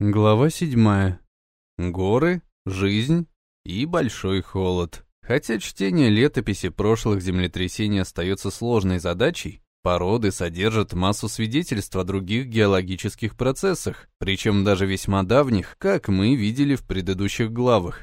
Глава седьмая. Горы, жизнь и большой холод. Хотя чтение летописи прошлых землетрясений остается сложной задачей, породы содержат массу свидетельств о других геологических процессах, причем даже весьма давних, как мы видели в предыдущих главах.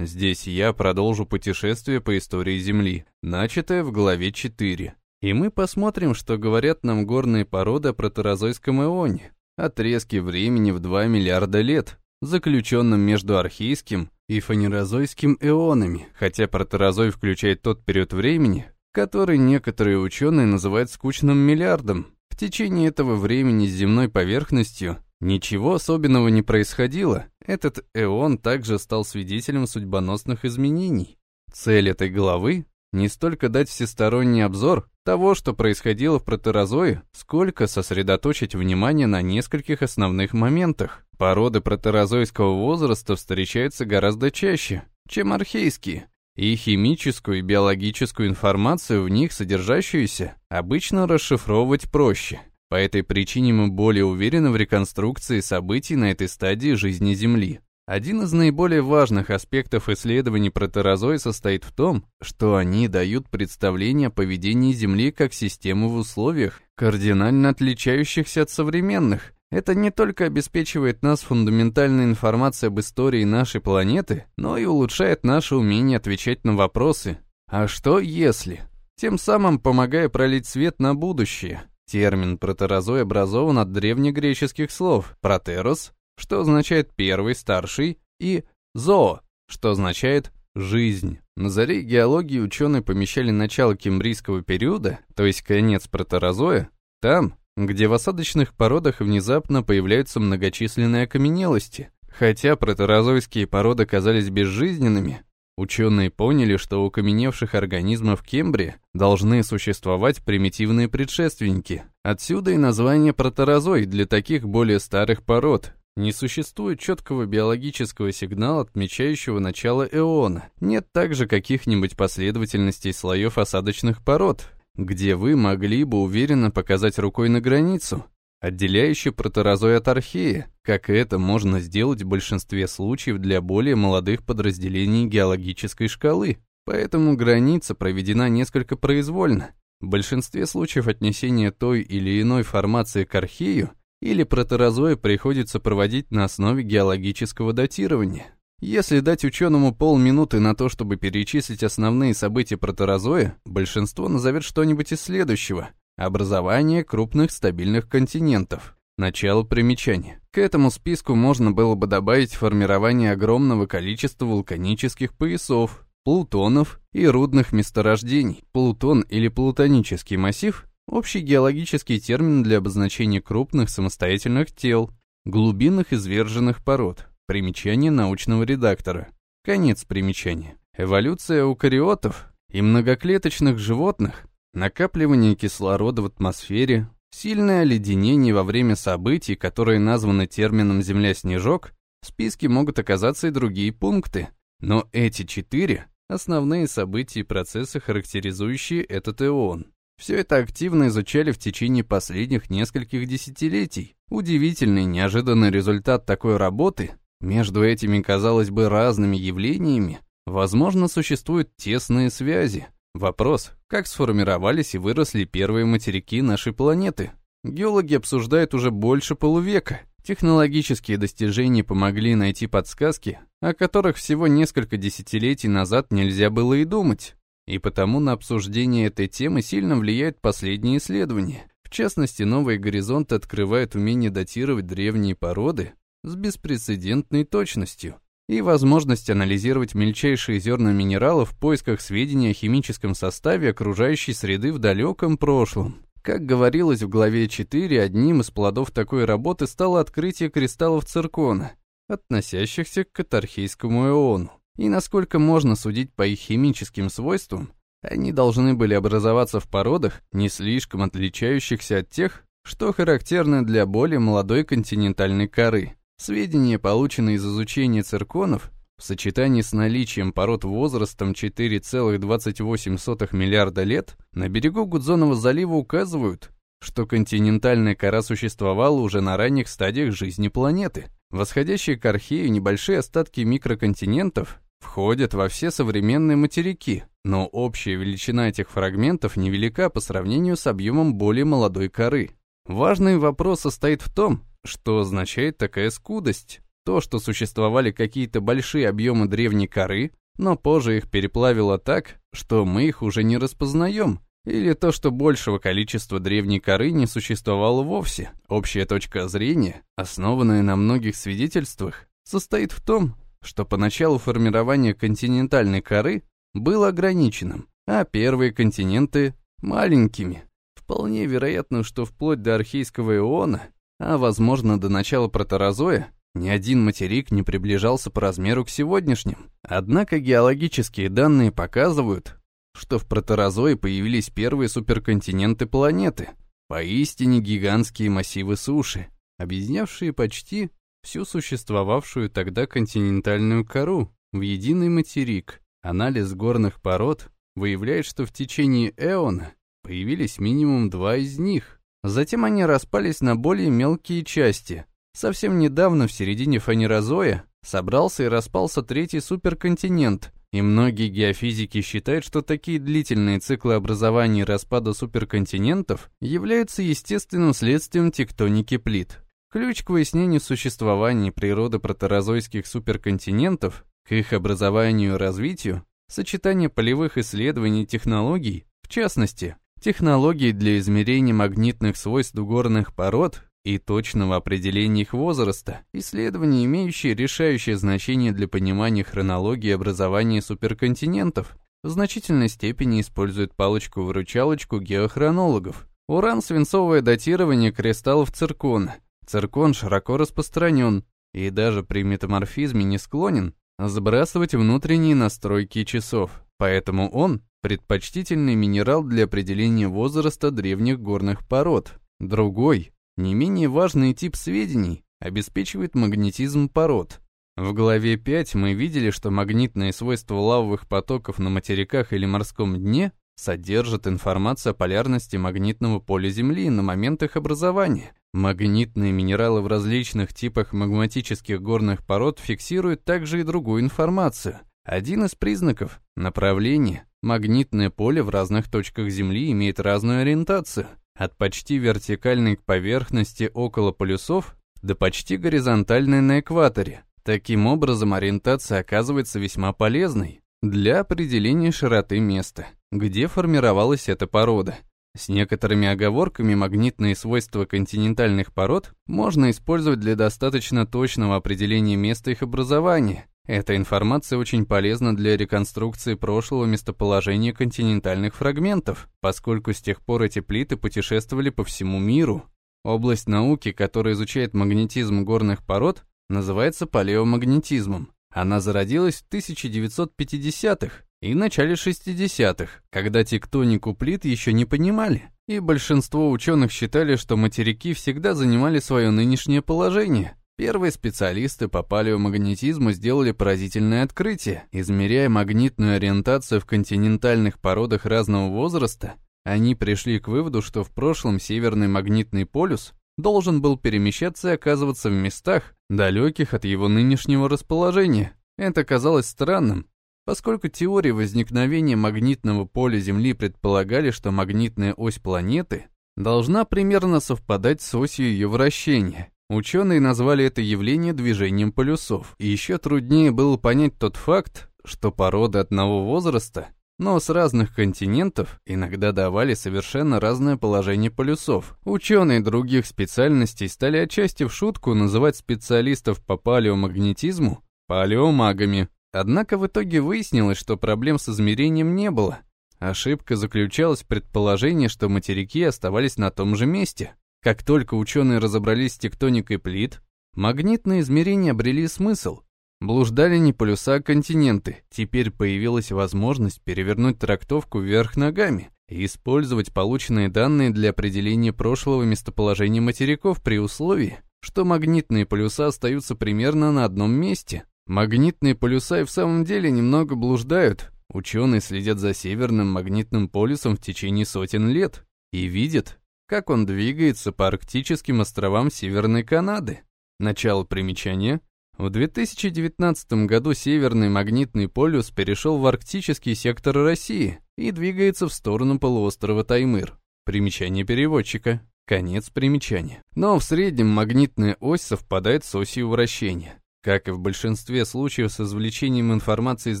Здесь я продолжу путешествие по истории Земли, начатое в главе 4. И мы посмотрим, что говорят нам горные породы о протерозойском ионе, отрезке времени в 2 миллиарда лет, заключенном между архейским и фанерозойским эонами, хотя протерозой включает тот период времени, который некоторые ученые называют скучным миллиардом. В течение этого времени с земной поверхностью ничего особенного не происходило. Этот эон также стал свидетелем судьбоносных изменений. Цель этой главы не столько дать всесторонний обзор того, что происходило в протерозое, сколько сосредоточить внимание на нескольких основных моментах. Породы протерозойского возраста встречаются гораздо чаще, чем архейские, и химическую и биологическую информацию в них содержащуюся обычно расшифровывать проще. По этой причине мы более уверены в реконструкции событий на этой стадии жизни Земли. Один из наиболее важных аспектов исследований протерозоя состоит в том, что они дают представление о поведении Земли как системы в условиях, кардинально отличающихся от современных. Это не только обеспечивает нас фундаментальной информацией об истории нашей планеты, но и улучшает наше умение отвечать на вопросы «А что если?», тем самым помогая пролить свет на будущее. Термин протерозой образован от древнегреческих слов «протерос» что означает «первый», «старший», и «зоо», что означает «жизнь». На заре геологии ученые помещали начало кембрийского периода, то есть конец протерозоя, там, где в осадочных породах внезапно появляются многочисленные окаменелости. Хотя протерозойские породы казались безжизненными, ученые поняли, что у окаменевших организмов Кембрия должны существовать примитивные предшественники. Отсюда и название протерозой для таких более старых пород, не существует четкого биологического сигнала, отмечающего начало эона. Нет также каких-нибудь последовательностей слоев осадочных пород, где вы могли бы уверенно показать рукой на границу, отделяющую протерозой от архея, как это можно сделать в большинстве случаев для более молодых подразделений геологической шкалы. Поэтому граница проведена несколько произвольно. В большинстве случаев отнесение той или иной формации к архею или протерозои приходится проводить на основе геологического датирования. Если дать ученому полминуты на то, чтобы перечислить основные события протерозоя, большинство назовет что-нибудь из следующего. Образование крупных стабильных континентов. Начало примечания. К этому списку можно было бы добавить формирование огромного количества вулканических поясов, плутонов и рудных месторождений. Плутон или плутонический массив Общий геологический термин для обозначения крупных самостоятельных тел, глубинных изверженных пород. Примечание научного редактора. Конец примечания. Эволюция эукариотов и многоклеточных животных, накапливание кислорода в атмосфере, сильное оледенение во время событий, которые названы термином «Земля-снежок», в списке могут оказаться и другие пункты. Но эти четыре — основные события и процессы, характеризующие этот эон. Все это активно изучали в течение последних нескольких десятилетий. Удивительный, неожиданный результат такой работы между этими, казалось бы, разными явлениями, возможно, существуют тесные связи. Вопрос, как сформировались и выросли первые материки нашей планеты? Геологи обсуждают уже больше полувека. Технологические достижения помогли найти подсказки, о которых всего несколько десятилетий назад нельзя было и думать. И потому на обсуждение этой темы сильно влияют последние исследования. В частности, новые горизонты открывают умение датировать древние породы с беспрецедентной точностью и возможность анализировать мельчайшие зерна минералов в поисках сведений о химическом составе окружающей среды в далеком прошлом. Как говорилось в главе 4, одним из плодов такой работы стало открытие кристаллов циркона, относящихся к катархейскому эону и насколько можно судить по их химическим свойствам, они должны были образоваться в породах, не слишком отличающихся от тех, что характерны для более молодой континентальной коры. Сведения, полученные из изучения цирконов, в сочетании с наличием пород возрастом 4,28 миллиарда лет, на берегу Гудзонова залива указывают, что континентальная кора существовала уже на ранних стадиях жизни планеты. Восходящие к Архею небольшие остатки микроконтинентов входят во все современные материки, но общая величина этих фрагментов невелика по сравнению с объемом более молодой коры. Важный вопрос состоит в том, что означает такая скудость. То, что существовали какие-то большие объемы древней коры, но позже их переплавило так, что мы их уже не распознаем, или то, что большего количества древней коры не существовало вовсе. Общая точка зрения, основанная на многих свидетельствах, состоит в том, что поначалу формирование континентальной коры было ограниченным, а первые континенты — маленькими. Вполне вероятно, что вплоть до архейского иона, а возможно до начала протерозоя, ни один материк не приближался по размеру к сегодняшним. Однако геологические данные показывают, что в протерозое появились первые суперконтиненты планеты, поистине гигантские массивы суши, объединявшие почти всю существовавшую тогда континентальную кору в единый материк. Анализ горных пород выявляет, что в течение эона появились минимум два из них. Затем они распались на более мелкие части. Совсем недавно, в середине фанерозоя, собрался и распался третий суперконтинент, и многие геофизики считают, что такие длительные циклы образования и распада суперконтинентов являются естественным следствием тектоники плит. Ключ к выяснению существования природы протерозойских суперконтинентов, к их образованию и развитию, сочетание полевых исследований и технологий, в частности, технологий для измерения магнитных свойств горных пород и точного определения их возраста, исследования, имеющие решающее значение для понимания хронологии образования суперконтинентов, в значительной степени используют палочку-выручалочку геохронологов. Уран-свинцовое датирование кристаллов циркона. Циркон широко распространен и даже при метаморфизме не склонен сбрасывать внутренние настройки часов, поэтому он предпочтительный минерал для определения возраста древних горных пород. Другой, не менее важный тип сведений обеспечивает магнетизм пород. В главе 5 мы видели, что магнитные свойства лавовых потоков на материках или морском дне содержат информацию о полярности магнитного поля Земли на момент их образования. Магнитные минералы в различных типах магматических горных пород фиксируют также и другую информацию. Один из признаков – направление. Магнитное поле в разных точках Земли имеет разную ориентацию от почти вертикальной к поверхности около полюсов до почти горизонтальной на экваторе. Таким образом, ориентация оказывается весьма полезной для определения широты места, где формировалась эта порода. С некоторыми оговорками магнитные свойства континентальных пород можно использовать для достаточно точного определения места их образования, эта информация очень полезна для реконструкции прошлого местоположения континентальных фрагментов, поскольку с тех пор эти плиты путешествовали по всему миру. Область науки, которая изучает магнетизм горных пород, называется палеомагнетизмом. Она зародилась в 1950-х и начале 60-х, когда тектонику плит еще не понимали, и большинство ученых считали, что материки всегда занимали свое нынешнее положение, Первые специалисты по палеомагнетизму сделали поразительное открытие. Измеряя магнитную ориентацию в континентальных породах разного возраста, они пришли к выводу, что в прошлом северный магнитный полюс должен был перемещаться и оказываться в местах, далеких от его нынешнего расположения. Это казалось странным, поскольку теории возникновения магнитного поля Земли предполагали, что магнитная ось планеты должна примерно совпадать с осью ее вращения. Ученые назвали это явление движением полюсов. И еще труднее было понять тот факт, что породы одного возраста, но с разных континентов, иногда давали совершенно разное положение полюсов. Ученые других специальностей стали отчасти в шутку называть специалистов по палеомагнетизму палеомагами. Однако в итоге выяснилось, что проблем с измерением не было. Ошибка заключалась в предположении, что материки оставались на том же месте. Как только ученые разобрались с тектоникой плит, магнитные измерения обрели смысл. Блуждали не полюса, а континенты. Теперь появилась возможность перевернуть трактовку вверх ногами и использовать полученные данные для определения прошлого местоположения материков при условии, что магнитные полюса остаются примерно на одном месте. Магнитные полюса и в самом деле немного блуждают. Ученые следят за северным магнитным полюсом в течение сотен лет и видят, как он двигается по арктическим островам Северной Канады. Начало примечания. В 2019 году Северный магнитный полюс перешел в арктический сектор России и двигается в сторону полуострова Таймыр. Примечание переводчика. Конец примечания. Но в среднем магнитная ось совпадает с осью вращения. Как и в большинстве случаев с извлечением информации из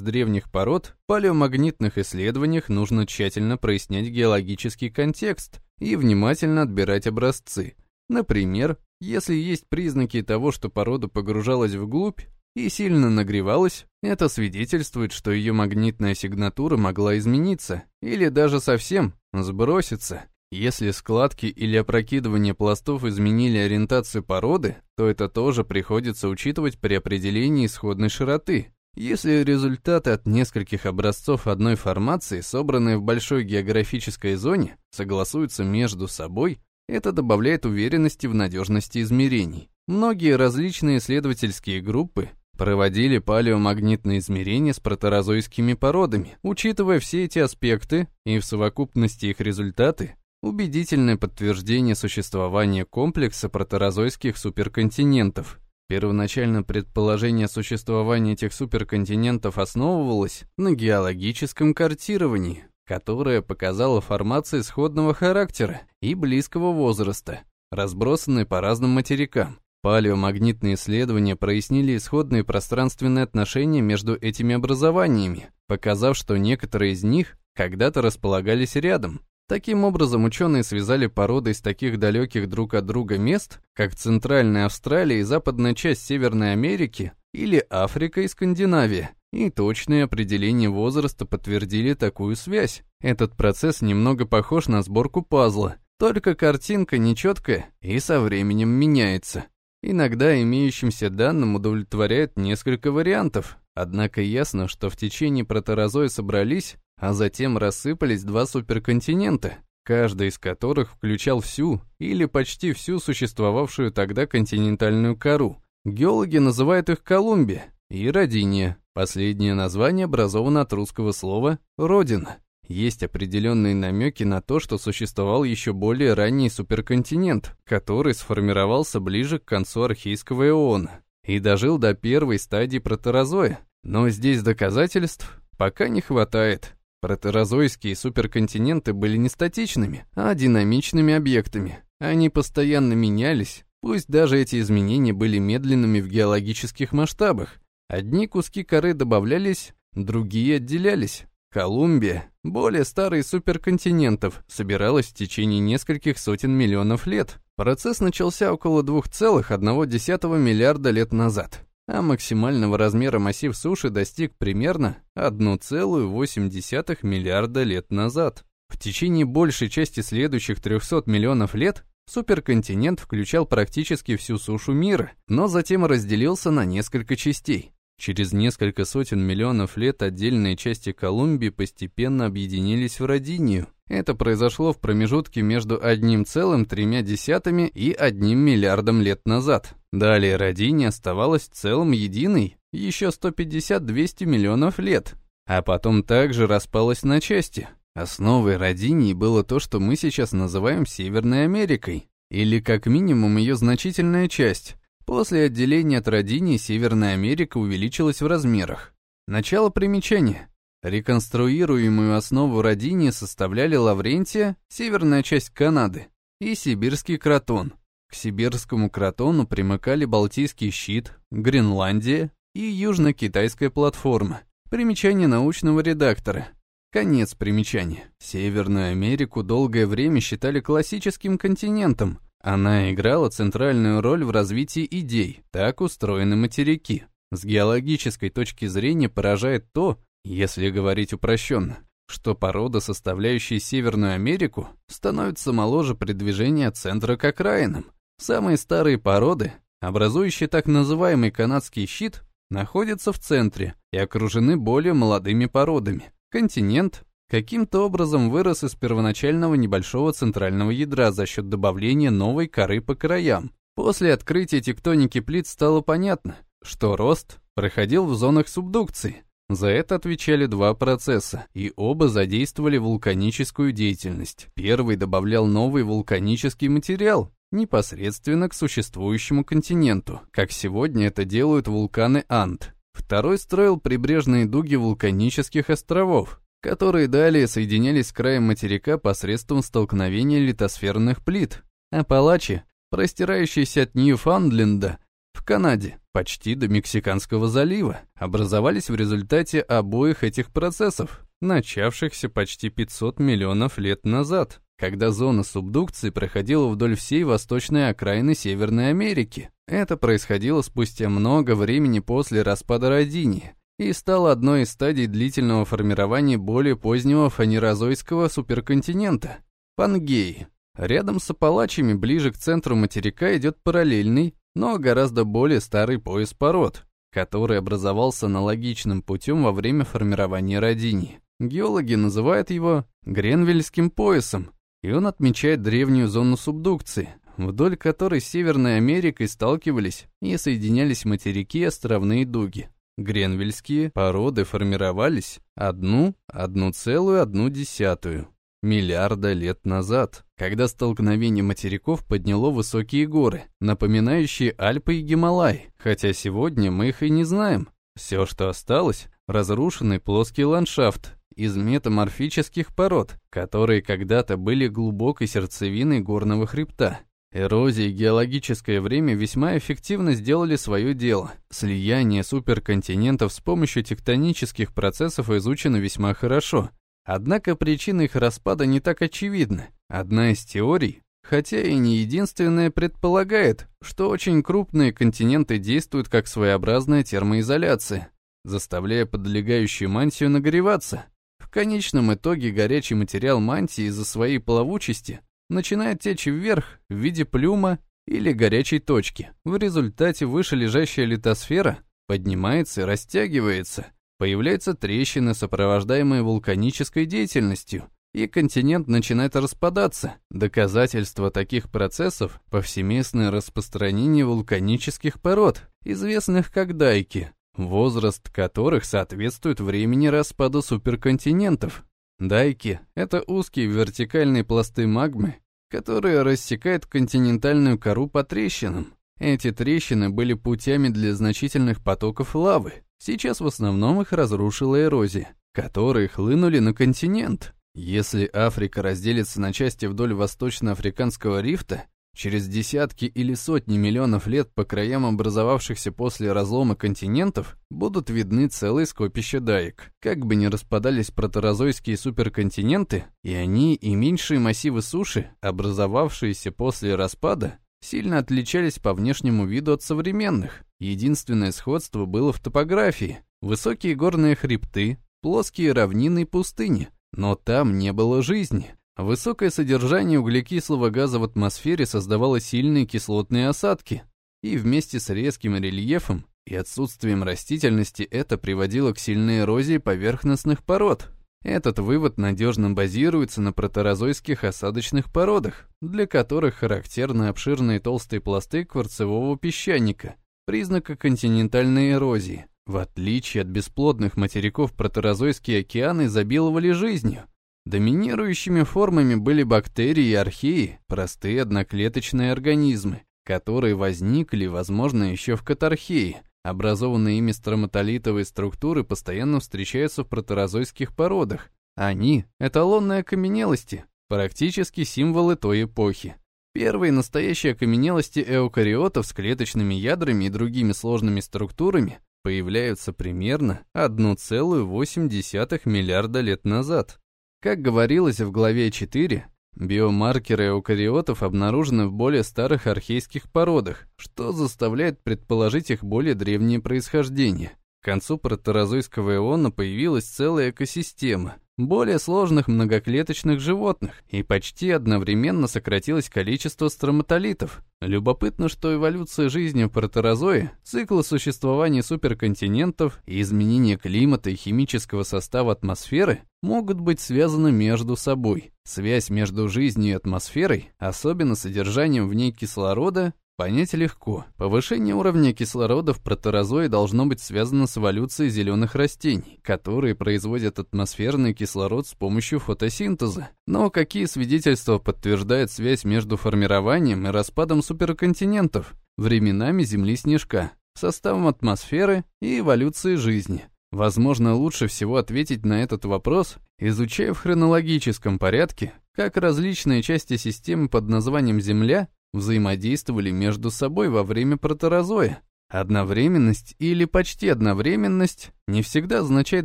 древних пород, в палеомагнитных исследованиях нужно тщательно прояснять геологический контекст и внимательно отбирать образцы. Например, если есть признаки того, что порода погружалась вглубь и сильно нагревалась, это свидетельствует, что ее магнитная сигнатура могла измениться или даже совсем сброситься. Если складки или опрокидывание пластов изменили ориентацию породы, то это тоже приходится учитывать при определении исходной широты. Если результаты от нескольких образцов одной формации, собранные в большой географической зоне, согласуются между собой, это добавляет уверенности в надежности измерений. Многие различные исследовательские группы проводили палеомагнитные измерения с протерозойскими породами, учитывая все эти аспекты, и в совокупности их результаты убедительное подтверждение существования комплекса протерозойских суперконтинентов. Первоначально предположение существования этих суперконтинентов основывалось на геологическом картировании, которая показала формации сходного характера и близкого возраста, разбросанные по разным материкам. Палеомагнитные исследования прояснили исходные пространственные отношения между этими образованиями, показав, что некоторые из них когда-то располагались рядом. Таким образом, ученые связали породы из таких далеких друг от друга мест, как Центральная Австралия и западная часть Северной Америки, или Африка и Скандинавия, и точные определения возраста подтвердили такую связь. Этот процесс немного похож на сборку пазла, только картинка нечеткая и со временем меняется. Иногда имеющимся данным удовлетворяет несколько вариантов, однако ясно, что в течение протерозоя собрались, а затем рассыпались два суперконтинента, каждый из которых включал всю или почти всю существовавшую тогда континентальную кору. Геологи называют их Колумбия и Родиния. Последнее название образовано от русского слова «родина». Есть определенные намеки на то, что существовал еще более ранний суперконтинент, который сформировался ближе к концу архейского эона и дожил до первой стадии протерозоя. Но здесь доказательств пока не хватает. Протерозойские суперконтиненты были не статичными, а динамичными объектами. Они постоянно менялись, пусть даже эти изменения были медленными в геологических масштабах, Одни куски коры добавлялись, другие отделялись. Колумбия, более старый суперконтинентов, собиралась в течение нескольких сотен миллионов лет. Процесс начался около 2,1 миллиарда лет назад, а максимального размера массив суши достиг примерно 1,8 миллиарда лет назад. В течение большей части следующих 300 миллионов лет суперконтинент включал практически всю сушу мира, но затем разделился на несколько частей. Через несколько сотен миллионов лет отдельные части Колумбии постепенно объединились в Родинию. Это произошло в промежутке между 1,3 и 1 миллиардом лет назад. Далее Родиния оставалась целым единой еще 150-200 миллионов лет, а потом также распалась на части. Основой Родинии было то, что мы сейчас называем Северной Америкой, или как минимум ее значительная часть. После отделения от Родини Северная Америка увеличилась в размерах. Начало примечания. Реконструируемую основу Родини составляли Лаврентия, северная часть Канады, и сибирский кротон. К сибирскому кротону примыкали Балтийский щит, Гренландия и Южно-Китайская платформа. Примечание научного редактора. Конец примечания. Северную Америку долгое время считали классическим континентом, она играла центральную роль в развитии идей, так устроены материки. С геологической точки зрения поражает то, если говорить упрощенно, что порода, составляющая Северную Америку, становится моложе при движении от центра к окраинам. Самые старые породы, образующие так называемый канадский щит, находятся в центре и окружены более молодыми породами. Континент, каким-то образом вырос из первоначального небольшого центрального ядра за счет добавления новой коры по краям. После открытия тектоники плит стало понятно, что рост проходил в зонах субдукции. За это отвечали два процесса, и оба задействовали вулканическую деятельность. Первый добавлял новый вулканический материал, непосредственно к существующему континенту, как сегодня это делают вулканы Анд. Второй строил прибрежные дуги вулканических островов, которые далее соединялись с краем материка посредством столкновения литосферных плит. Апалачи, простирающиеся от Ньюфаундленда в Канаде почти до Мексиканского залива, образовались в результате обоих этих процессов, начавшихся почти 500 миллионов лет назад, когда зона субдукции проходила вдоль всей восточной окраины Северной Америки. Это происходило спустя много времени после распада Родинии и стало одной из стадий длительного формирования более позднего фанерозойского суперконтинента – Пангеи. Рядом с Апалачами ближе к центру материка идет параллельный, но гораздо более старый пояс пород, который образовался аналогичным путем во время формирования Родинии. Геологи называют его Гренвильским поясом, и он отмечает древнюю зону субдукции, вдоль которой с Северной Америкой сталкивались и соединялись материки и островные дуги. Гренвильские породы формировались одну-одну целую одну десятую миллиарда лет назад, когда столкновение материков подняло высокие горы, напоминающие Альпы и Гималай, хотя сегодня мы их и не знаем. Все, что осталось, разрушенный плоский ландшафт из метаморфических пород, которые когда-то были глубокой сердцевиной горного хребта. Эрозия и геологическое время весьма эффективно сделали свое дело. Слияние суперконтинентов с помощью тектонических процессов изучено весьма хорошо, Однако причина их распада не так очевидна. Одна из теорий, хотя и не единственная, предполагает, что очень крупные континенты действуют как своеобразная термоизоляция, заставляя подлегающую мантию нагреваться. В конечном итоге горячий материал мантии из-за своей плавучести начинает течь вверх в виде плюма или горячей точки. В результате вышележащая литосфера поднимается и растягивается, Появляются трещины, сопровождаемые вулканической деятельностью, и континент начинает распадаться. Доказательство таких процессов – повсеместное распространение вулканических пород, известных как дайки, возраст которых соответствует времени распада суперконтинентов. Дайки – это узкие вертикальные пласты магмы, которые рассекают континентальную кору по трещинам. Эти трещины были путями для значительных потоков лавы, Сейчас в основном их разрушила эрозия, которые хлынули на континент. Если Африка разделится на части вдоль восточноафриканского рифта, через десятки или сотни миллионов лет по краям образовавшихся после разлома континентов будут видны целые скопища даек. Как бы ни распадались протерозойские суперконтиненты, и они, и меньшие массивы суши, образовавшиеся после распада, сильно отличались по внешнему виду от современных. Единственное сходство было в топографии. Высокие горные хребты, плоские равнины и пустыни. Но там не было жизни. Высокое содержание углекислого газа в атмосфере создавало сильные кислотные осадки. И вместе с резким рельефом и отсутствием растительности это приводило к сильной эрозии поверхностных пород, этот вывод надежно базируется на протерозойских осадочных породах, для которых характерны обширные толстые пласты кварцевого песчаника, признака континентальной эрозии. В отличие от бесплодных материков протерозойские океаны изобиловали жизнью. Доминирующими формами были бактерии и археи, простые одноклеточные организмы, которые возникли, возможно, еще в катархее, Образованные ими строматолитовые структуры постоянно встречаются в протерозойских породах. Они — эталонные окаменелости, практически символы той эпохи. Первые настоящие окаменелости эукариотов с клеточными ядрами и другими сложными структурами появляются примерно 1,8 миллиарда лет назад. Как говорилось в главе 4, Биомаркеры эукариотов обнаружены в более старых архейских породах, что заставляет предположить их более древнее происхождение. К концу протерозойского эона появилась целая экосистема, более сложных многоклеточных животных, и почти одновременно сократилось количество строматолитов. Любопытно, что эволюция жизни в протерозое, циклы существования суперконтинентов и изменение климата и химического состава атмосферы могут быть связаны между собой. Связь между жизнью и атмосферой, особенно содержанием в ней кислорода, Понять легко. Повышение уровня кислорода в протерозое должно быть связано с эволюцией зеленых растений, которые производят атмосферный кислород с помощью фотосинтеза. Но какие свидетельства подтверждают связь между формированием и распадом суперконтинентов, временами Земли-снежка, составом атмосферы и эволюцией жизни? Возможно, лучше всего ответить на этот вопрос, изучая в хронологическом порядке, как различные части системы под названием Земля взаимодействовали между собой во время протерозоя. Одновременность или почти одновременность не всегда означает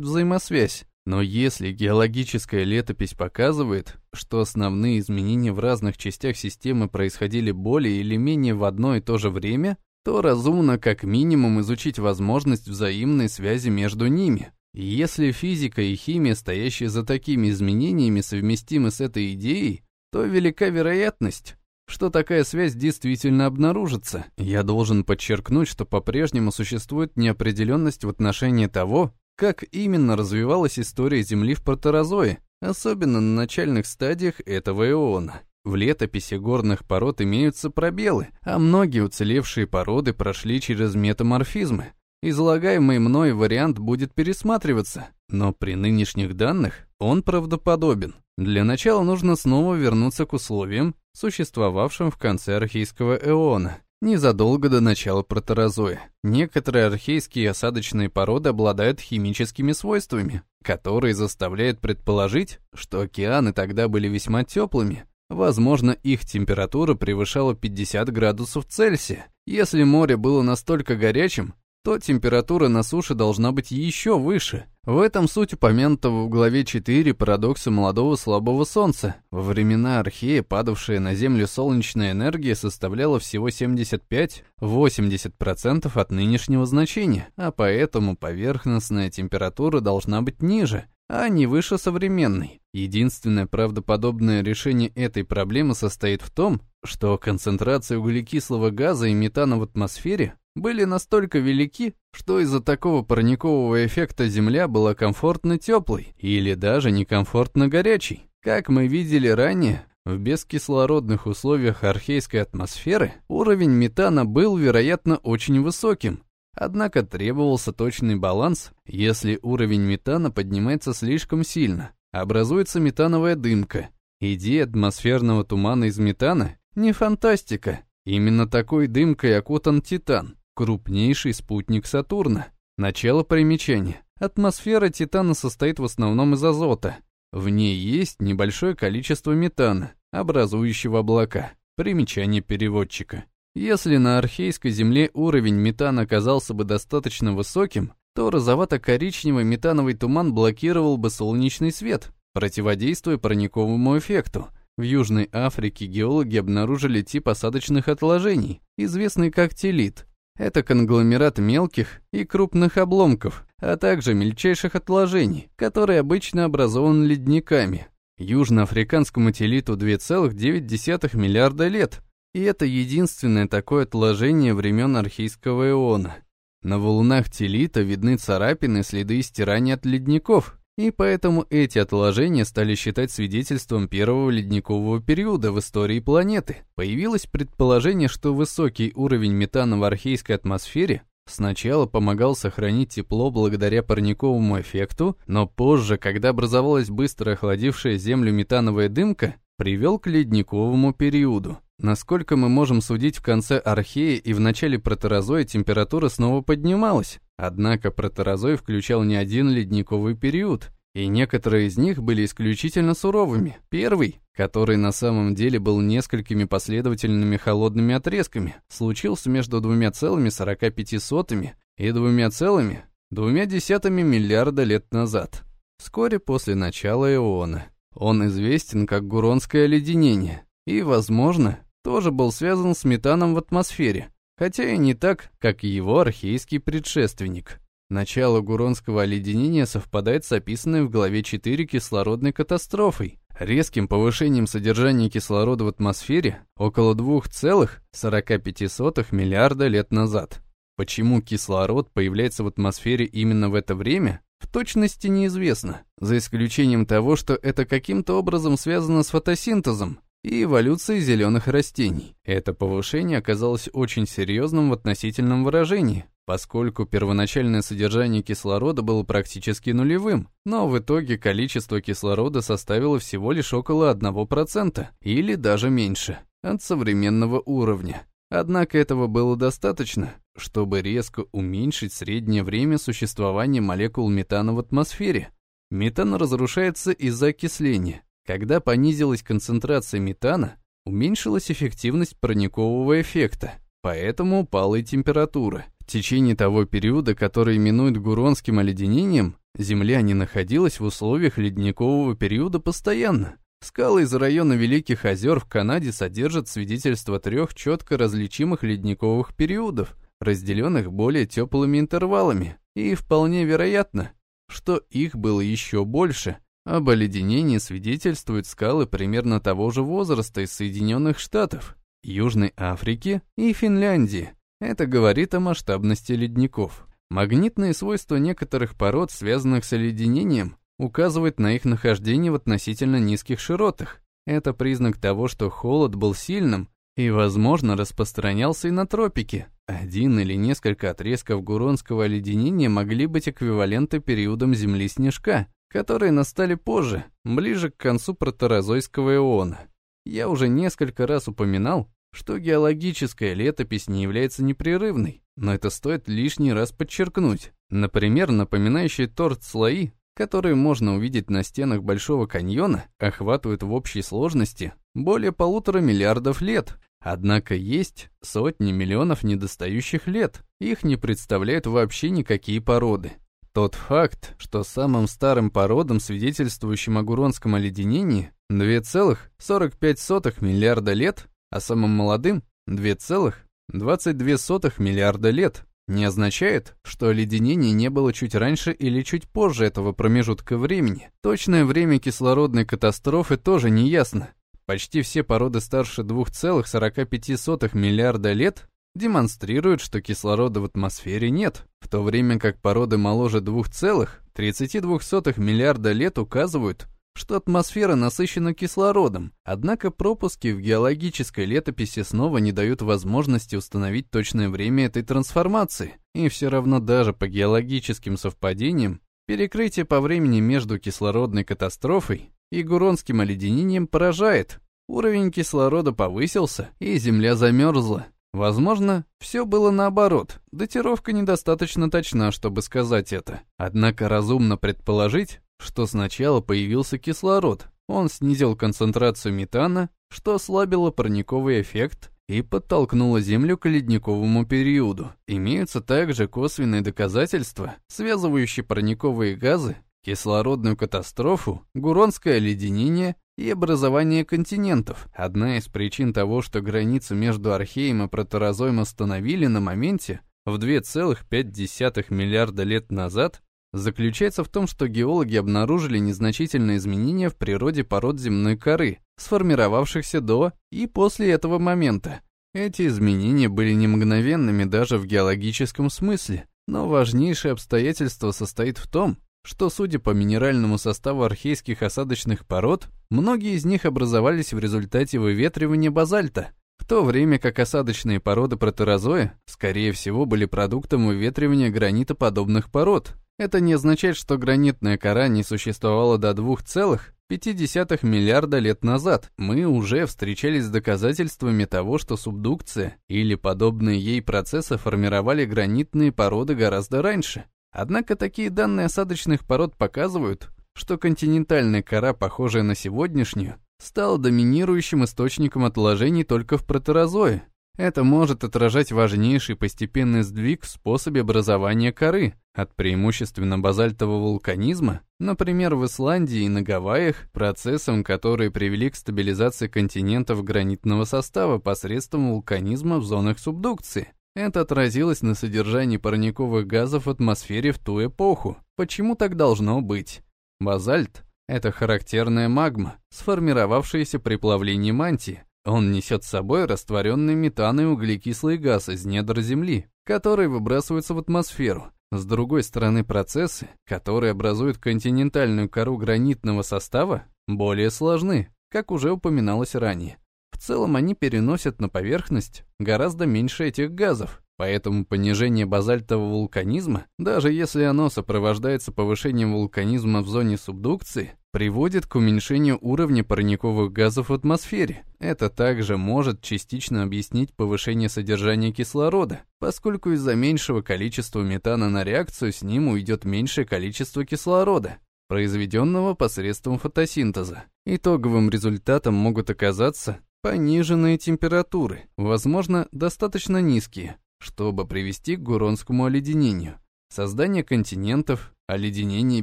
взаимосвязь, но если геологическая летопись показывает, что основные изменения в разных частях системы происходили более или менее в одно и то же время, то разумно как минимум изучить возможность взаимной связи между ними. И если физика и химия, стоящие за такими изменениями, совместимы с этой идеей, то велика вероятность, что такая связь действительно обнаружится. Я должен подчеркнуть, что по-прежнему существует неопределенность в отношении того, как именно развивалась история Земли в протерозое, особенно на начальных стадиях этого эона. В летописи горных пород имеются пробелы, а многие уцелевшие породы прошли через метаморфизмы. Излагаемый мной вариант будет пересматриваться, но при нынешних данных он правдоподобен. Для начала нужно снова вернуться к условиям, существовавшим в конце архейского эона, незадолго до начала протерозоя. Некоторые архейские осадочные породы обладают химическими свойствами, которые заставляют предположить, что океаны тогда были весьма теплыми. Возможно, их температура превышала 50 градусов Цельсия. Если море было настолько горячим, то температура на суше должна быть еще выше. В этом суть упомянутого в главе 4 парадокса молодого слабого солнца. Во времена Архея падавшая на Землю солнечная энергия составляла всего 75-80% от нынешнего значения, а поэтому поверхностная температура должна быть ниже, а не выше современной. Единственное правдоподобное решение этой проблемы состоит в том, что концентрация углекислого газа и метана в атмосфере были настолько велики, что из-за такого парникового эффекта Земля была комфортно теплой или даже некомфортно горячей. Как мы видели ранее, в бескислородных условиях архейской атмосферы уровень метана был, вероятно, очень высоким. Однако требовался точный баланс, если уровень метана поднимается слишком сильно. Образуется метановая дымка. Идея атмосферного тумана из метана не фантастика. Именно такой дымкой окутан Титан. Крупнейший спутник Сатурна. Начало примечания. Атмосфера Титана состоит в основном из азота. В ней есть небольшое количество метана, образующего облака. Примечание переводчика. Если на Архейской Земле уровень метана оказался бы достаточно высоким, то розовато-коричневый метановый туман блокировал бы солнечный свет, противодействуя парниковому эффекту. В Южной Африке геологи обнаружили тип осадочных отложений, известный как телит, это конгломерат мелких и крупных обломков, а также мельчайших отложений, которые обычно образованы ледниками. Южноафриканскому телиту 2,9 миллиарда лет, и это единственное такое отложение времен архейского эона. На валунах телита видны царапины, следы стирания от ледников, и поэтому эти отложения стали считать свидетельством первого ледникового периода в истории планеты. Появилось предположение, что высокий уровень метана в архейской атмосфере сначала помогал сохранить тепло благодаря парниковому эффекту, но позже, когда образовалась быстро охладившая Землю метановая дымка, привел к ледниковому периоду. Насколько мы можем судить, в конце Архея и в начале Протерозоя температура снова поднималась, однако Протерозой включал не один ледниковый период, и некоторые из них были исключительно суровыми. Первый, который на самом деле был несколькими последовательными холодными отрезками, случился между 2,45 и 2,2 миллиарда лет назад, вскоре после начала Иона. Он известен как Гуронское оледенение и, возможно, тоже был связан с метаном в атмосфере, хотя и не так, как его архейский предшественник. Начало Гуронского оледенения совпадает с описанной в главе 4 кислородной катастрофой, резким повышением содержания кислорода в атмосфере около 2,45 миллиарда лет назад. Почему кислород появляется в атмосфере именно в это время, в точности неизвестно, за исключением того, что это каким-то образом связано с фотосинтезом, и эволюции зеленых растений. Это повышение оказалось очень серьезным в относительном выражении, поскольку первоначальное содержание кислорода было практически нулевым, но в итоге количество кислорода составило всего лишь около 1% или даже меньше от современного уровня. Однако этого было достаточно, чтобы резко уменьшить среднее время существования молекул метана в атмосфере. Метан разрушается из-за окисления. Когда понизилась концентрация метана, уменьшилась эффективность парникового эффекта, поэтому упала и температура. В течение того периода, который именуют Гуронским оледенением, Земля не находилась в условиях ледникового периода постоянно. Скалы из района Великих озер в Канаде содержат свидетельства трех четко различимых ледниковых периодов, разделенных более теплыми интервалами, и вполне вероятно, что их было еще больше. Об оледенении свидетельствуют скалы примерно того же возраста из Соединенных Штатов, Южной Африки и Финляндии, это говорит о масштабности ледников. Магнитные свойства некоторых пород, связанных с оледенением, указывают на их нахождение в относительно низких широтах. Это признак того, что холод был сильным и, возможно, распространялся и на тропики. Один или несколько отрезков гуронского оледенения могли быть эквиваленты периодам Земли снежка, которые настали позже, ближе к концу протерозойского эона. Я уже несколько раз упоминал, что геологическая летопись не является непрерывной, но это стоит лишний раз подчеркнуть. Например, напоминающие торт слои, которые можно увидеть на стенах Большого каньона, охватывают в общей сложности более полутора миллиардов лет. Однако есть сотни миллионов недостающих лет, их не представляют вообще никакие породы. Тот факт, что самым старым породам, свидетельствующим о Гуронском оледенении, 2,45 миллиарда лет, а самым молодым 2,22 миллиарда лет, не означает, что оледенение не было чуть раньше или чуть позже этого промежутка времени. Точное время кислородной катастрофы тоже не ясно. Почти все породы старше 2,45 миллиарда лет демонстрируют, что кислорода в атмосфере нет, в то время как породы моложе 2,32 миллиарда лет указывают, что атмосфера насыщена кислородом, однако пропуски в геологической летописи снова не дают возможности установить точное время этой трансформации, и все равно даже по геологическим совпадениям перекрытие по времени между кислородной катастрофой и Гуронским оледенением поражает. Уровень кислорода повысился, и Земля замерзла. Возможно, все было наоборот. Датировка недостаточно точна, чтобы сказать это. Однако разумно предположить, что сначала появился кислород. Он снизил концентрацию метана, что ослабило парниковый эффект и подтолкнуло Землю к ледниковому периоду. Имеются также косвенные доказательства, связывающие парниковые газы, кислородную катастрофу, гуронское оледенение и образование континентов. Одна из причин того, что границу между Археем и Протерозоем остановили на моменте в 2,5 миллиарда лет назад, заключается в том, что геологи обнаружили незначительные изменения в природе пород земной коры, сформировавшихся до и после этого момента. Эти изменения были не мгновенными даже в геологическом смысле, но важнейшее обстоятельство состоит в том, что, судя по минеральному составу архейских осадочных пород, многие из них образовались в результате выветривания базальта, в то время как осадочные породы протерозоя, скорее всего, были продуктом выветривания гранитоподобных пород, это не означает, что гранитная кора не существовала до 2,5 миллиарда лет назад. Мы уже встречались с доказательствами того, что субдукция или подобные ей процессы формировали гранитные породы гораздо раньше. Однако такие данные осадочных пород показывают, что континентальная кора, похожая на сегодняшнюю, стала доминирующим источником отложений только в протерозое, это может отражать важнейший постепенный сдвиг в способе образования коры от преимущественно базальтового вулканизма, например, в Исландии и на Гавайях, процессам, которые привели к стабилизации континентов гранитного состава посредством вулканизма в зонах субдукции. Это отразилось на содержании парниковых газов в атмосфере в ту эпоху. Почему так должно быть? Базальт — это характерная магма, сформировавшаяся при плавлении мантии, он несет с собой растворенный метан и углекислый газ из недр Земли, который выбрасывается в атмосферу. С другой стороны, процессы, которые образуют континентальную кору гранитного состава, более сложны. как уже упоминалось ранее. В целом они переносят на поверхность гораздо меньше этих газов, поэтому понижение базальтового вулканизма, даже если оно сопровождается повышением вулканизма в зоне субдукции, приводит к уменьшению уровня парниковых газов в атмосфере. Это также может частично объяснить повышение содержания кислорода, поскольку из-за меньшего количества метана на реакцию с ним уйдет меньшее количество кислорода, произведенного посредством фотосинтеза. Итоговым результатом могут оказаться пониженные температуры, возможно, достаточно низкие, чтобы привести к гуронскому оледенению. Создание континентов, оледенение и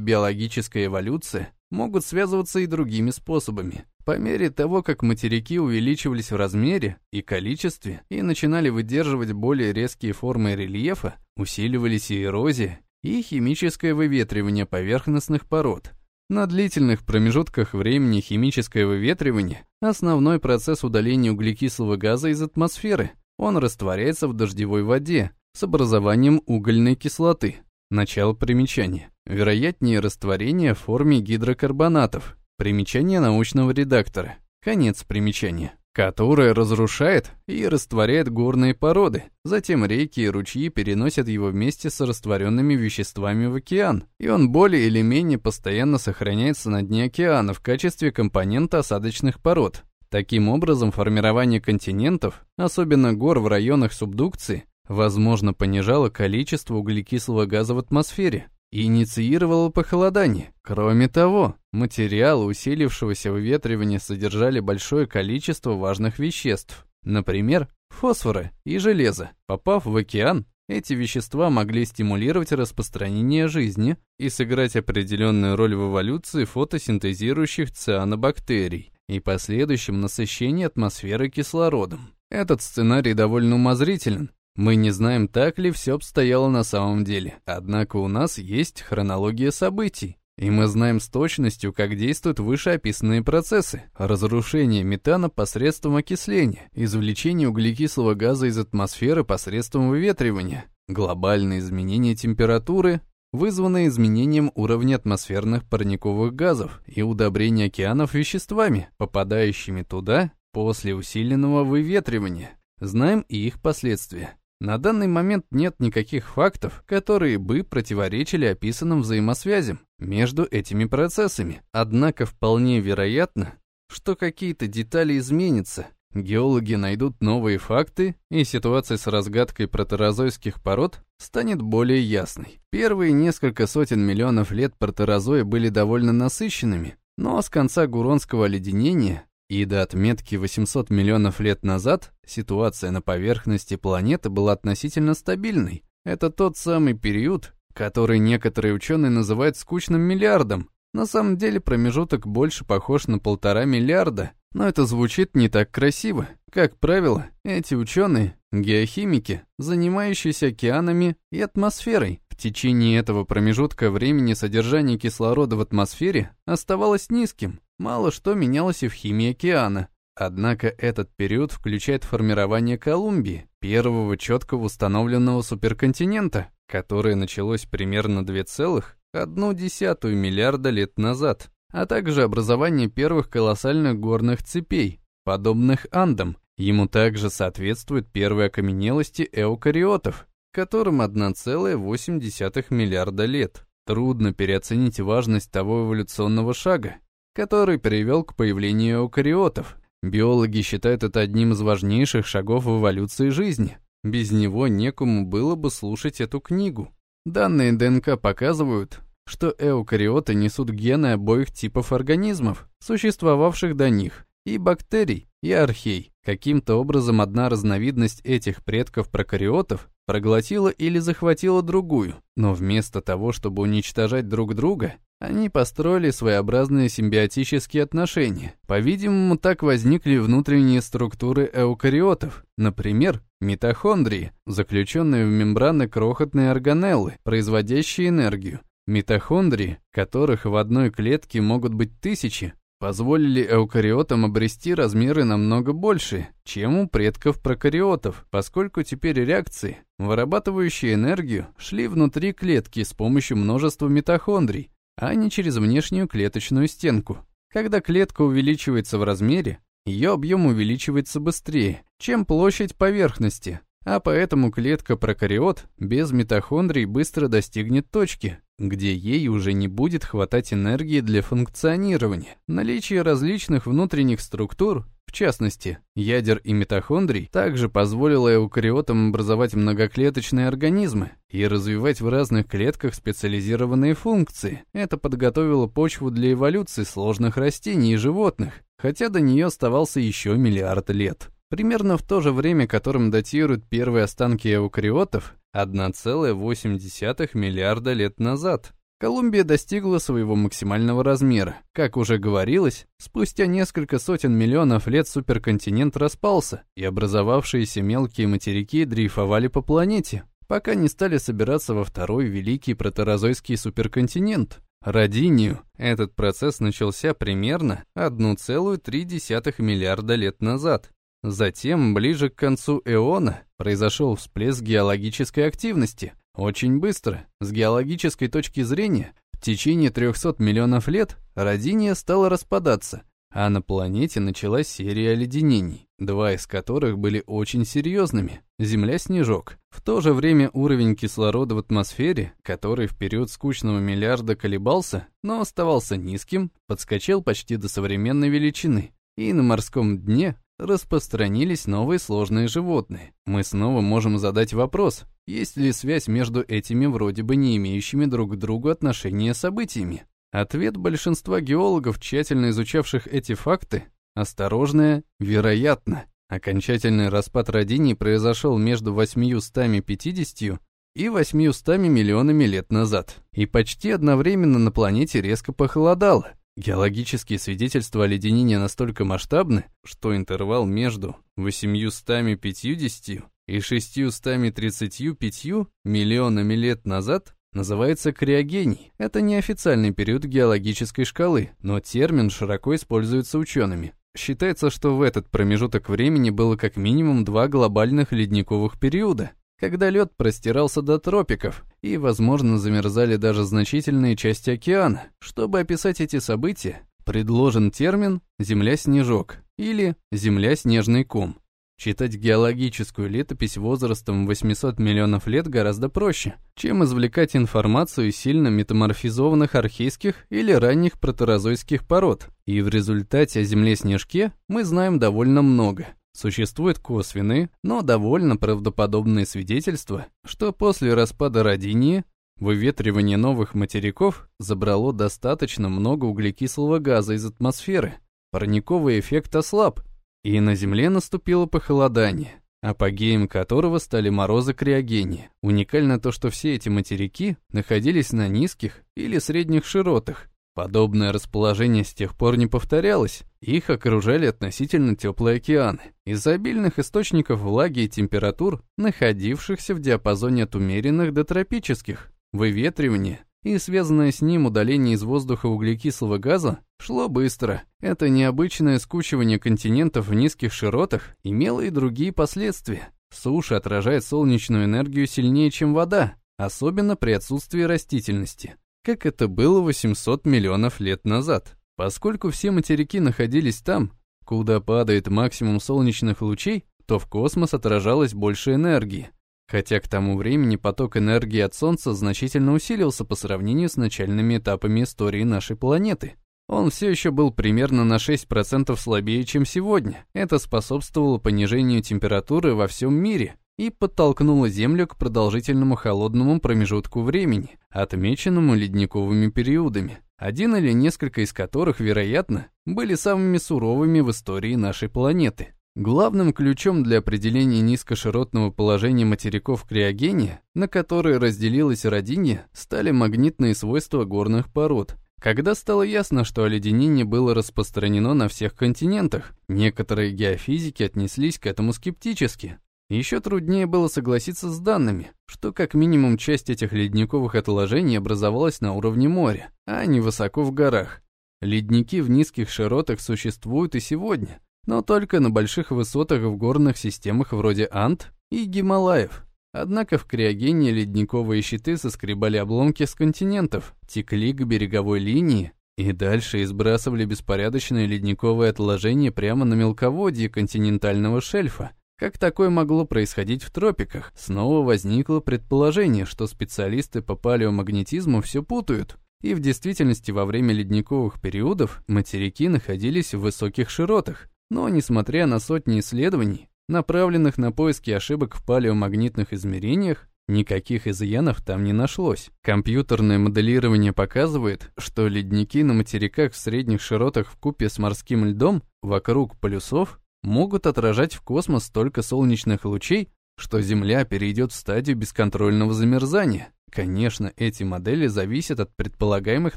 биологическая эволюция могут связываться и другими способами. По мере того, как материки увеличивались в размере и количестве и начинали выдерживать более резкие формы рельефа, усиливались и эрозия, и химическое выветривание поверхностных пород. На длительных промежутках времени химическое выветривание – основной процесс удаления углекислого газа из атмосферы. Он растворяется в дождевой воде с образованием угольной кислоты. Начало примечания. Вероятнее растворение в форме гидрокарбонатов. Примечание научного редактора. Конец примечания. Которое разрушает и растворяет горные породы. Затем реки и ручьи переносят его вместе с растворенными веществами в океан, и он более или менее постоянно сохраняется на дне океана в качестве компонента осадочных пород. Таким образом, формирование континентов, особенно гор в районах субдукции, возможно, понижало количество углекислого газа в атмосфере инициировало похолодание. Кроме того, материалы усилившегося выветривания содержали большое количество важных веществ, например, фосфора и железа. Попав в океан, эти вещества могли стимулировать распространение жизни и сыграть определенную роль в эволюции фотосинтезирующих цианобактерий и последующем насыщении атмосферы кислородом. Этот сценарий довольно умозрителен, мы не знаем, так ли все обстояло на самом деле, однако у нас есть хронология событий, и мы знаем с точностью, как действуют вышеописанные процессы. Разрушение метана посредством окисления, извлечение углекислого газа из атмосферы посредством выветривания, глобальные изменения температуры, вызванные изменением уровня атмосферных парниковых газов и удобрение океанов веществами, попадающими туда после усиленного выветривания. Знаем и их последствия. На данный момент нет никаких фактов, которые бы противоречили описанным взаимосвязям между этими процессами. Однако вполне вероятно, что какие-то детали изменятся, геологи найдут новые факты, и ситуация с разгадкой протерозойских пород станет более ясной. Первые несколько сотен миллионов лет протерозои были довольно насыщенными, но с конца Гуронского оледенения и до отметки 800 миллионов лет назад ситуация на поверхности планеты была относительно стабильной. Это тот самый период, который некоторые ученые называют скучным миллиардом. На самом деле промежуток больше похож на полтора миллиарда, но это звучит не так красиво. Как правило, эти ученые — геохимики, занимающиеся океанами и атмосферой. В течение этого промежутка времени содержание кислорода в атмосфере оставалось низким, Мало что менялось и в химии океана. Однако этот период включает формирование Колумбии, первого четко установленного суперконтинента, которое началось примерно 2,1 миллиарда лет назад, а также образование первых колоссальных горных цепей, подобных Андам. Ему также соответствуют первые окаменелости эукариотов, которым 1,8 миллиарда лет. Трудно переоценить важность того эволюционного шага, который привел к появлению эукариотов. Биологи считают это одним из важнейших шагов в эволюции жизни. Без него некому было бы слушать эту книгу. Данные ДНК показывают, что эукариоты несут гены обоих типов организмов, существовавших до них, и бактерий, и архей. Каким-то образом одна разновидность этих предков прокариотов проглотила или захватила другую, но вместо того, чтобы уничтожать друг друга, они построили своеобразные симбиотические отношения. По-видимому, так возникли внутренние структуры эукариотов, например, митохондрии, заключенные в мембраны крохотные органеллы, производящие энергию. Митохондрии, которых в одной клетке могут быть тысячи, позволили эукариотам обрести размеры намного больше, чем у предков прокариотов, поскольку теперь реакции, вырабатывающие энергию, шли внутри клетки с помощью множества митохондрий, а не через внешнюю клеточную стенку. Когда клетка увеличивается в размере, ее объем увеличивается быстрее, чем площадь поверхности, а поэтому клетка прокариот без митохондрий быстро достигнет точки, где ей уже не будет хватать энергии для функционирования. Наличие различных внутренних структур, в частности, ядер и митохондрий, также позволило эукариотам образовать многоклеточные организмы и развивать в разных клетках специализированные функции. Это подготовило почву для эволюции сложных растений и животных, хотя до нее оставался еще миллиард лет. Примерно в то же время, которым датируют первые останки эукариотов, 1,8 миллиарда лет назад. Колумбия достигла своего максимального размера. Как уже говорилось, спустя несколько сотен миллионов лет суперконтинент распался, и образовавшиеся мелкие материки дрейфовали по планете, пока не стали собираться во второй великий протерозойский суперконтинент. Родинию этот процесс начался примерно 1,3 миллиарда лет назад. Затем, ближе к концу эона, произошел всплеск геологической активности. Очень быстро, с геологической точки зрения, в течение 300 миллионов лет Родиния стала распадаться, а на планете началась серия оледенений, два из которых были очень серьезными – Земля-снежок. В то же время уровень кислорода в атмосфере, который в период скучного миллиарда колебался, но оставался низким, подскочил почти до современной величины, и на морском дне распространились новые сложные животные. Мы снова можем задать вопрос, есть ли связь между этими вроде бы не имеющими друг к другу отношения событиями? Ответ большинства геологов, тщательно изучавших эти факты, осторожное «вероятно». Окончательный распад родений произошел между 850 и 800 миллионами лет назад. И почти одновременно на планете резко похолодало. Геологические свидетельства оледенения настолько масштабны, что интервал между 850 и 635 миллионами лет назад называется криогений. Это неофициальный период геологической шкалы, но термин широко используется учеными. Считается, что в этот промежуток времени было как минимум два глобальных ледниковых периода, когда лед простирался до тропиков, и, возможно, замерзали даже значительные части океана. Чтобы описать эти события, предложен термин «земля-снежок» или «земля-снежный ком». Читать геологическую летопись возрастом 800 миллионов лет гораздо проще, чем извлекать информацию из сильно метаморфизованных архейских или ранних протерозойских пород. И в результате о земле-снежке мы знаем довольно много – Существуют косвенные, но довольно правдоподобные свидетельства, что после распада Родинии выветривание новых материков забрало достаточно много углекислого газа из атмосферы, парниковый эффект ослаб, и на Земле наступило похолодание, апогеем которого стали морозы криогения. Уникально то, что все эти материки находились на низких или средних широтах, Подобное расположение с тех пор не повторялось, их окружали относительно теплые океаны, из-за обильных источников влаги и температур, находившихся в диапазоне от умеренных до тропических. Выветривание и связанное с ним удаление из воздуха углекислого газа шло быстро. Это необычное скучивание континентов в низких широтах имело и другие последствия. Суша отражает солнечную энергию сильнее, чем вода, особенно при отсутствии растительности как это было 800 миллионов лет назад. Поскольку все материки находились там, куда падает максимум солнечных лучей, то в космос отражалось больше энергии. Хотя к тому времени поток энергии от Солнца значительно усилился по сравнению с начальными этапами истории нашей планеты. Он все еще был примерно на 6% слабее, чем сегодня. Это способствовало понижению температуры во всем мире, и подтолкнула Землю к продолжительному холодному промежутку времени, отмеченному ледниковыми периодами, один или несколько из которых, вероятно, были самыми суровыми в истории нашей планеты. Главным ключом для определения низкоширотного положения материков криогения, на которые разделилась Родинья, стали магнитные свойства горных пород, когда стало ясно, что оледенение было распространено на всех континентах, некоторые геофизики отнеслись к этому скептически, еще труднее было согласиться с данными, что как минимум часть этих ледниковых отложений образовалась на уровне моря, а не высоко в горах. Ледники в низких широтах существуют и сегодня, но только на больших высотах в горных системах вроде Анд и Гималаев. Однако в криогении ледниковые щиты соскребали обломки с континентов, текли к береговой линии и дальше избрасывали беспорядочные ледниковые отложения прямо на мелководье континентального шельфа. Как такое могло происходить в тропиках? Снова возникло предположение, что специалисты по палеомагнетизму все путают. И в действительности во время ледниковых периодов материки находились в высоких широтах. Но, несмотря на сотни исследований, направленных на поиски ошибок в палеомагнитных измерениях, никаких изъянов там не нашлось. Компьютерное моделирование показывает, что ледники на материках в средних широтах в купе с морским льдом вокруг полюсов могут отражать в космос столько солнечных лучей, что Земля перейдет в стадию бесконтрольного замерзания. Конечно, эти модели зависят от предполагаемых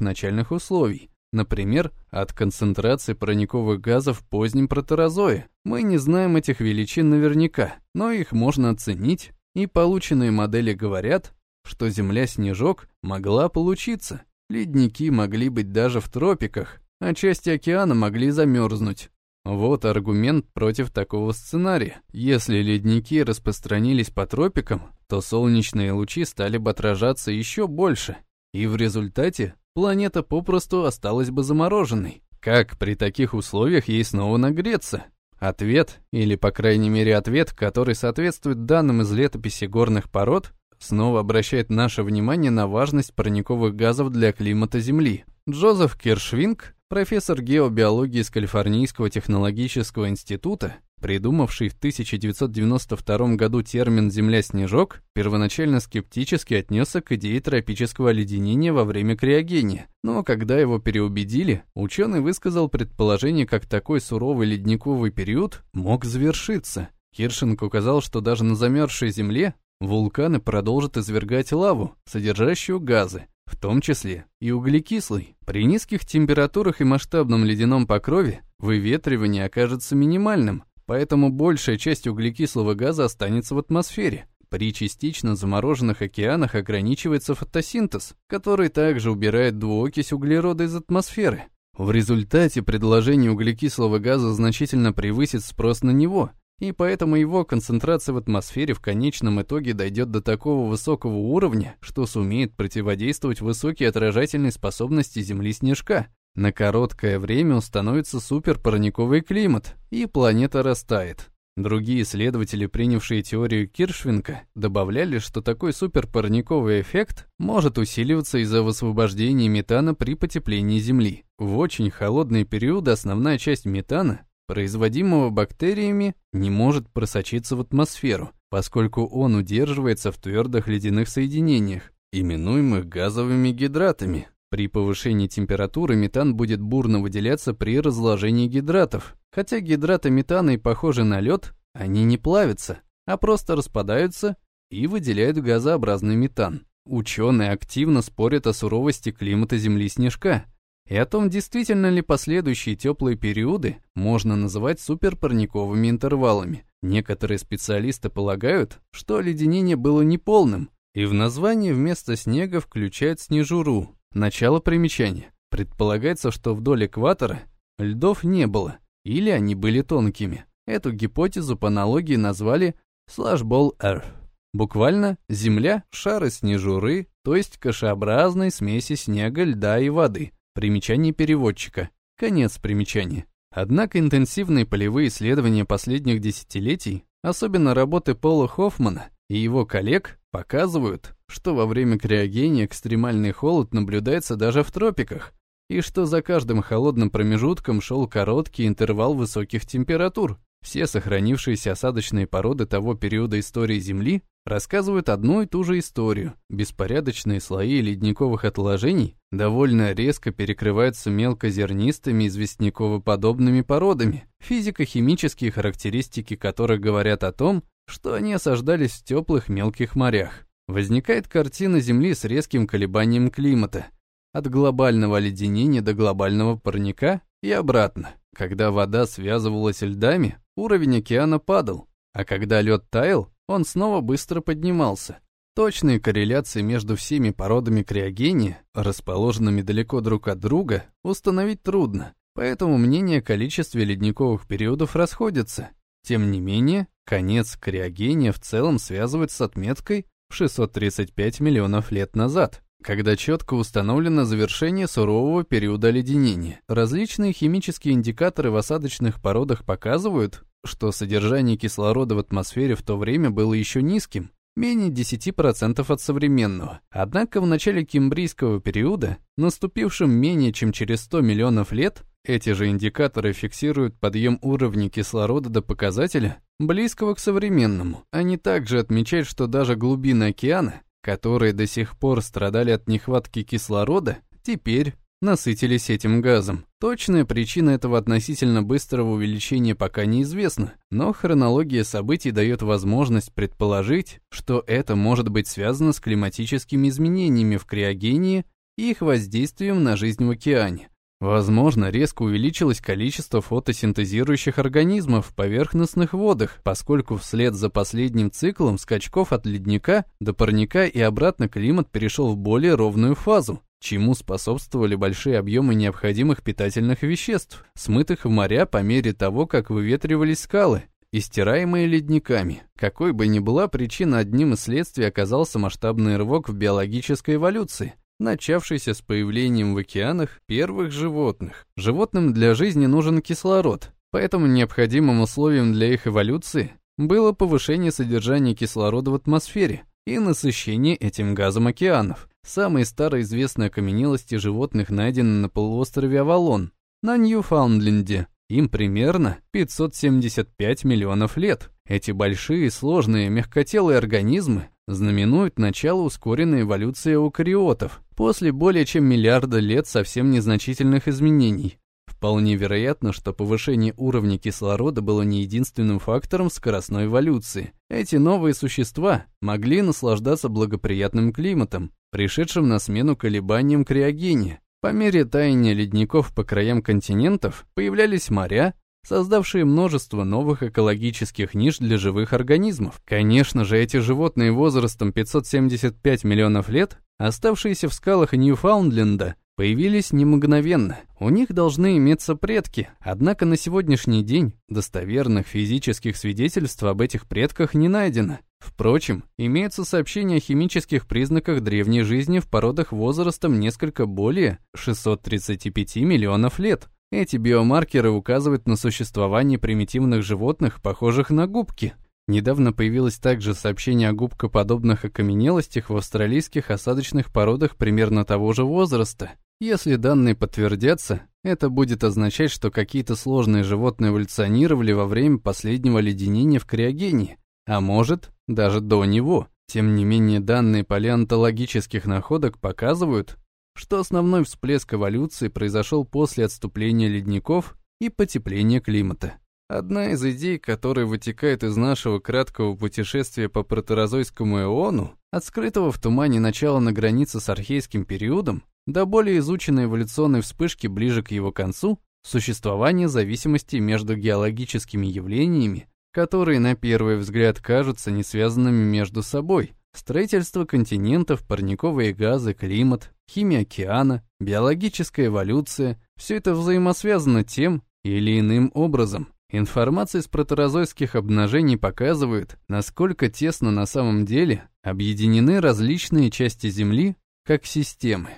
начальных условий. Например, от концентрации парниковых газов в позднем протерозое. Мы не знаем этих величин наверняка, но их можно оценить, и полученные модели говорят, что Земля-снежок могла получиться. Ледники могли быть даже в тропиках, а части океана могли замерзнуть. Вот аргумент против такого сценария. Если ледники распространились по тропикам, то солнечные лучи стали бы отражаться еще больше, и в результате планета попросту осталась бы замороженной. Как при таких условиях ей снова нагреться? Ответ, или по крайней мере ответ, который соответствует данным из летописи горных пород, снова обращает наше внимание на важность парниковых газов для климата Земли. Джозеф Киршвинг профессор геобиологии из Калифорнийского технологического института, придумавший в 1992 году термин «земля-снежок», первоначально скептически отнесся к идее тропического оледенения во время криогения. Но когда его переубедили, ученый высказал предположение, как такой суровый ледниковый период мог завершиться. Киршинг указал, что даже на замерзшей Земле вулканы продолжат извергать лаву, содержащую газы, в том числе и углекислый. При низких температурах и масштабном ледяном покрове выветривание окажется минимальным, поэтому большая часть углекислого газа останется в атмосфере. При частично замороженных океанах ограничивается фотосинтез, который также убирает двуокись углерода из атмосферы. В результате предложение углекислого газа значительно превысит спрос на него, и поэтому его концентрация в атмосфере в конечном итоге дойдет до такого высокого уровня, что сумеет противодействовать высокой отражательной способности Земли снежка. На короткое время установится суперпарниковый климат, и планета растает. Другие исследователи, принявшие теорию Киршвинка, добавляли, что такой суперпарниковый эффект может усиливаться из-за высвобождения метана при потеплении Земли. В очень холодные периоды основная часть метана производимого бактериями, не может просочиться в атмосферу, поскольку он удерживается в твердых ледяных соединениях, именуемых газовыми гидратами. При повышении температуры метан будет бурно выделяться при разложении гидратов. Хотя гидраты метана и похожи на лед, они не плавятся, а просто распадаются и выделяют газообразный метан. Ученые активно спорят о суровости климата Земли снежка, и о том, действительно ли последующие теплые периоды можно называть суперпарниковыми интервалами. Некоторые специалисты полагают, что оледенение было неполным, и в названии вместо снега включают снежуру. Начало примечания. Предполагается, что вдоль экватора льдов не было, или они были тонкими. Эту гипотезу по аналогии назвали Slashball Earth. Буквально Земля – шары снежуры, то есть кашеобразной смеси снега, льда и воды, Примечание переводчика. Конец примечания. Однако интенсивные полевые исследования последних десятилетий, особенно работы Пола Хоффмана и его коллег, показывают, что во время криогения экстремальный холод наблюдается даже в тропиках, и что за каждым холодным промежутком шел короткий интервал высоких температур. Все сохранившиеся осадочные породы того периода истории Земли рассказывают одну и ту же историю. Беспорядочные слои ледниковых отложений довольно резко перекрываются мелкозернистыми известняково-подобными породами, физико-химические характеристики которых говорят о том, что они осаждались в теплых мелких морях. Возникает картина Земли с резким колебанием климата, от глобального оледенения до глобального парника и обратно. Когда вода связывалась льдами, уровень океана падал, а когда лед таял, он снова быстро поднимался. Точные корреляции между всеми породами криогения, расположенными далеко друг от друга, установить трудно, поэтому мнения о количестве ледниковых периодов расходятся. Тем не менее, конец криогения в целом связывают с отметкой в 635 миллионов лет назад. Когда четко установлено завершение сурового периода оледенения. Различные химические индикаторы в осадочных породах показывают, что содержание кислорода в атмосфере в то время было еще низким, менее 10% от современного. Однако в начале кембрийского периода, наступившем менее чем через 100 миллионов лет, эти же индикаторы фиксируют подъем уровня кислорода до показателя, близкого к современному. Они также отмечают, что даже глубины океана, которые до сих пор страдали от нехватки кислорода, теперь насытились этим газом. Точная причина этого относительно быстрого увеличения пока неизвестна, но хронология событий дает возможность предположить, что это может быть связано с климатическими изменениями в криогении и их воздействием на жизнь в океане. Возможно, резко увеличилось количество фотосинтезирующих организмов в поверхностных водах, поскольку вслед за последним циклом скачков от ледника до парника и обратно климат перешел в более ровную фазу, чему способствовали большие объемы необходимых питательных веществ, смытых в моря по мере того, как выветривались скалы, истираемые ледниками. Какой бы ни была причина, одним из следствий оказался масштабный рывок в биологической эволюции, начавшийся с появлением в океанах первых животных. Животным для жизни нужен кислород, поэтому необходимым условием для их эволюции было повышение содержания кислорода в атмосфере и насыщение этим газом океанов. Самые старые известные окаменелости животных найдены на полуострове Авалон, на Ньюфаундленде. Им примерно 575 миллионов лет. Эти большие, сложные, мягкотелые организмы знаменуют начало ускоренной эволюции эукариотов после более чем миллиарда лет совсем незначительных изменений. Вполне вероятно, что повышение уровня кислорода было не единственным фактором скоростной эволюции. Эти новые существа могли наслаждаться благоприятным климатом, пришедшим на смену колебаниям криогения. По мере таяния ледников по краям континентов появлялись моря, создавшие множество новых экологических ниш для живых организмов. Конечно же, эти животные возрастом 575 миллионов лет, оставшиеся в скалах Ньюфаундленда, появились не мгновенно. У них должны иметься предки, однако на сегодняшний день достоверных физических свидетельств об этих предках не найдено. Впрочем, имеются сообщения о химических признаках древней жизни в породах возрастом несколько более 635 миллионов лет. Эти биомаркеры указывают на существование примитивных животных, похожих на губки. Недавно появилось также сообщение о губкоподобных окаменелостях в австралийских осадочных породах примерно того же возраста. Если данные подтвердятся, это будет означать, что какие-то сложные животные эволюционировали во время последнего леденения в криогении, а может, даже до него. Тем не менее, данные палеонтологических находок показывают, что основной всплеск эволюции произошел после отступления ледников и потепления климата. Одна из идей, которая вытекает из нашего краткого путешествия по протерозойскому эону, от скрытого в тумане начала на границе с архейским периодом, до более изученной эволюционной вспышки ближе к его концу, существование зависимости между геологическими явлениями, которые на первый взгляд кажутся не связанными между собой. Строительство континентов, парниковые газы, климат, химия океана, биологическая эволюция – все это взаимосвязано тем или иным образом. Информация из протерозойских обнажений показывает, насколько тесно на самом деле объединены различные части Земли как системы.